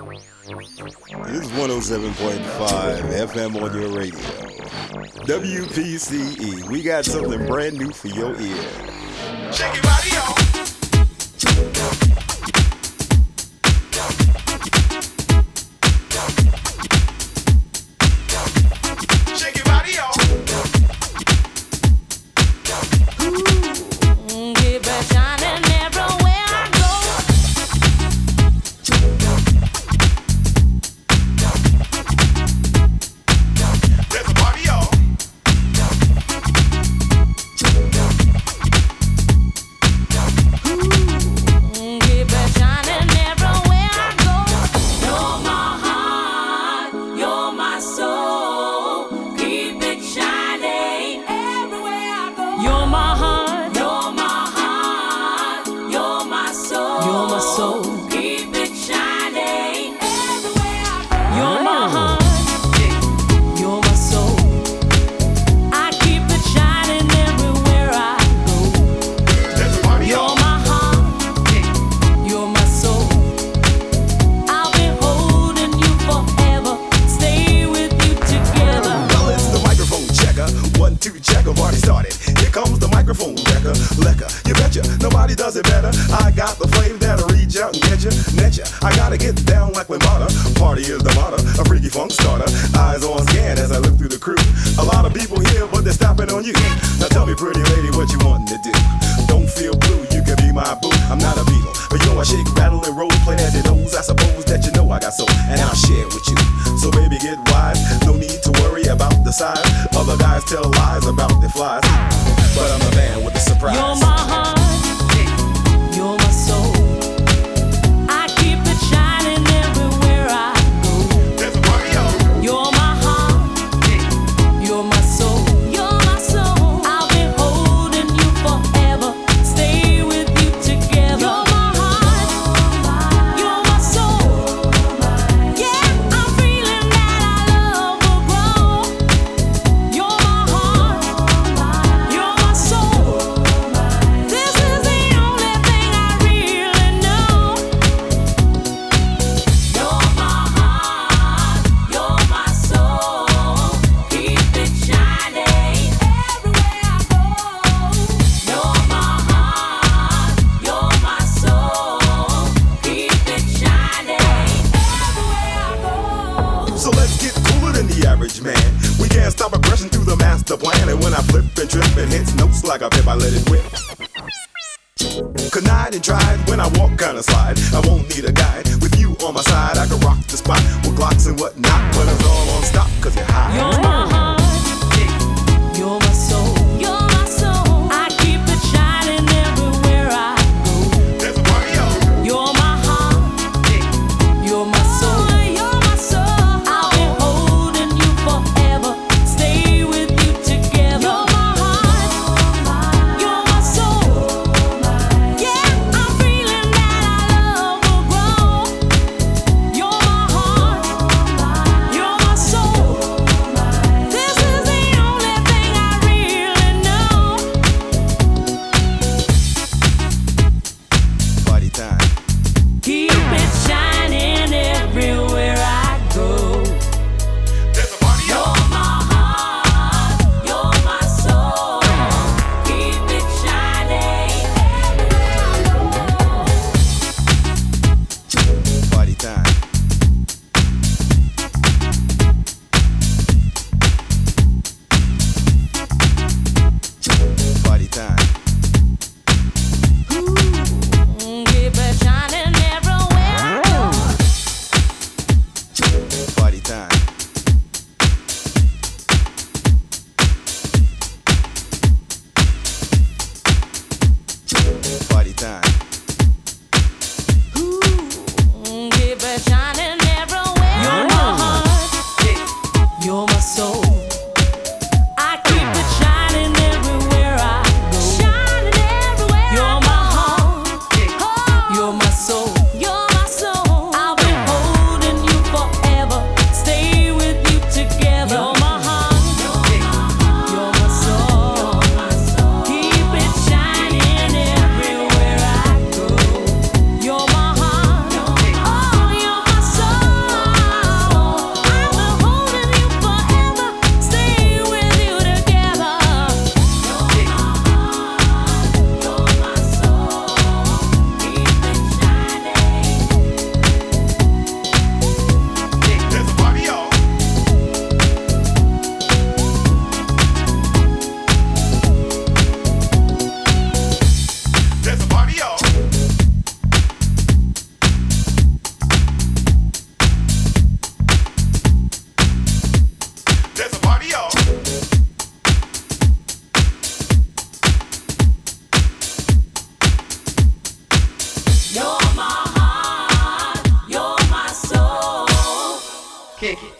Is 107.5 FM on your radio. WPCE. We got something brand new for your ear. It better. I got the flame that'll reach out and get you, net you. I gotta get down like Wimata. Party is the motto, a freaky funk starter. Eyes on scan as I look through the crew. A lot of people here, but they're stopping on you. Now tell me, pretty lady, what you wanting to do? Don't feel blue, you can be my boo. I'm not a beetle, but yo, I shake, rattle, and roll, play as it knows. I suppose that you know I got soul, and I'll share with you. So baby, get wise. No need to worry about the size. Other guys tell lies about their flies, but I'm the man with the surprise. Average man. We can't stop aggression through the master plan. And when I flip and trip and hits notes like a pip, I let it whip. Connive and tried when I walk, kinda slide. I won't need a guide. With you on my side, I can rock the spot with glocks and whatnot. But it's all on stop, cause you're high. Party time. Ooh, give a shine. Kick it.